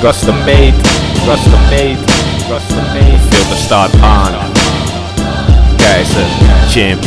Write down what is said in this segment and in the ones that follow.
custom made, custom made, custom made. Filter staat aan. Keizer, Champ,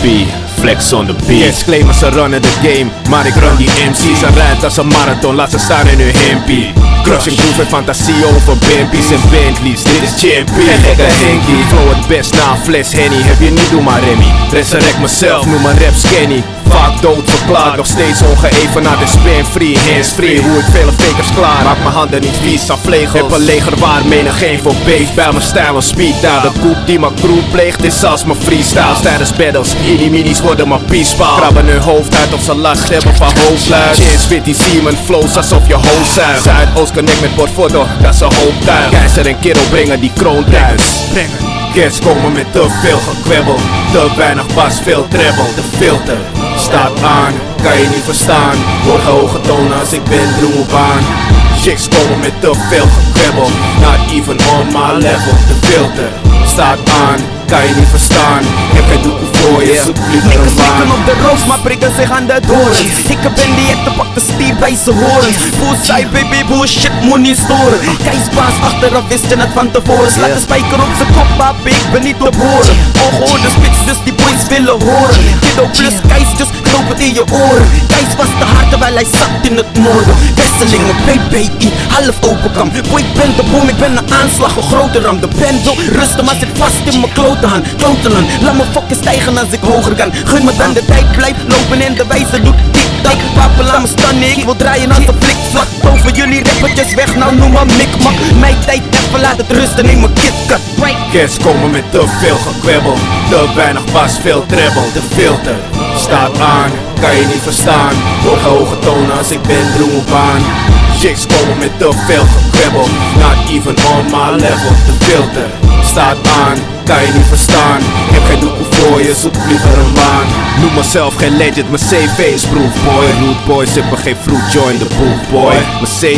flex on the beat. Kids claimen ze runnen the game, maar ik run die MC's en rijd als een marathon, laat ze staan in hun hempie. Crush en groove en fantasie over Bampies en Bentleys, dit is Champion. En gekke Henkie, flow het best na een fles Henny Heb je niet, doe maar Remy. Resurrect mezelf, noem maar rap skinny Vaak dood verklaard, nog steeds ongeëven naar de spam. Free, hands free. Hoe ik vele fakers klaar, maak mijn handen niet vies aan vlegels Heb een leger waar menig geen voor beest Bij mijn stijl een speed daar De koep die mijn crew pleegt. Is als mijn freestyles Tijdens battles, die minis worden mijn peaceball Krabben hun hoofd uit of ze last. Hebben van hoofdluid Chance fit die Seaman flows alsof je hoofd zuigt Zuidoost connect met Portfoto, dat is een hoop tuin Keizer en Kiddo brengen die kroon thuis. Brengen Kids komen met te veel gekwebbel. Te weinig bas, veel treble De filter staat aan, kan je niet verstaan. Hoor hoge tonen als ik ben droebaan Chicks komen met te veel gekwebbel. Not even on my level. De filter staat aan, kan je niet verstaan. Heb geen doeken voor je, zoek liever een baan. op de roos, maar prikken zich aan de dorens Ik ben die echte pak de stier bij z'n horens Poolside baby, bullshit, moet niet storen. Keisbaas achteraf wist je het van tevoren. Slaat de spijker op z'n kop, papi, ik ben niet te boren Ongehoorde spits, dus die boys willen horen. Kiddo plus Keis, dus knoop het in je oren. Keis was te hard terwijl hij zat in het noorden. Wesselingen, BBI, half open kam. Boy, ik ben de boom, ik ben een aanslag, een grote ram. De pen wil rusten, maar zit vast in mijn klote hand Klotelen, laat me fucking stijgen als ik hoger kan. Gun me dan de tijd, blijf lopen en de wijze doet tik-tak Papen, laat me staan, ik wil draaien als een flikvlak Over jullie rappertjes weg, nou noem maar mikmak. Mijn tijd even, laat het rusten, neem mijn KitKat Kids komen met te veel gekwebbel. Te weinig bas, veel treble De filter staat aan, kan je niet verstaan. Hoor hoge tonen als ik ben droebaan Chicks komen met te veel gekwebbel. Not even on my level. De filter staat aan, niet verstaan Heb geen doeken voor je, zoek liever Noem mezelf geen legend, mijn CV is proof boy. Root boys hebben geen fruit join the boot boy.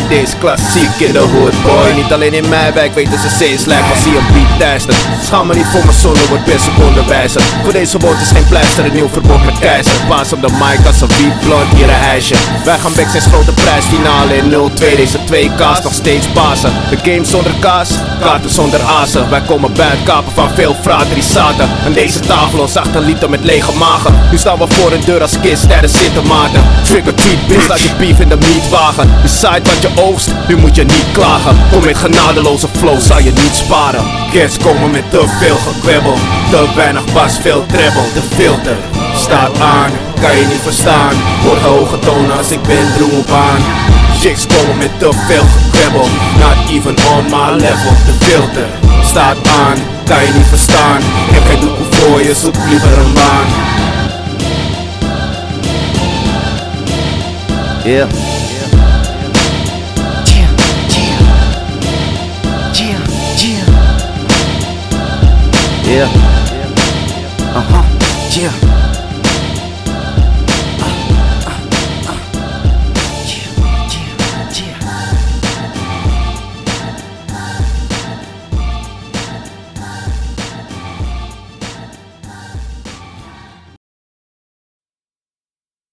Is klassiek in de hood boy. Niet alleen in mijn wijk weten ze C's lijkt als hij een beat teistert Schaam me niet voor mijn zonde, wordt best een onderwijzer Voor deze woord is geen pleister, een nieuw verbod met keizer. Paas op de mic als een blond, hier een ijsje. Wij gaan back sinds grote prijsfinale in 0-2 Deze twee kaas nog steeds bazen. De game zonder kaas, kaarten zonder azen. Wij komen bij het kapen van veel fratrisaten Aan deze tafel ons achter liter met lege magen Nu staan we voor een deur als kist tijdens zitten maten Trigger cheat bitch, laat je beef in de meatwagen Je zaait wat je oogst, nu moet je niet klagen. Kom met genadeloze flow, zal je niet sparen. Kids komen met te veel gekwebbel. Te weinig bas, veel treble. De filter staat aan, kan je niet verstaan. Hoor hoge tonen als ik ben droebaan Chicks komen met te veel gekwebbel. Not even on my level. De filter staat aan, kan je niet verstaan. Heb geen doeken voor je, zoek liever een baan Yeah. Yeah. Yeah. Uh huh. Yeah. Uh-huh.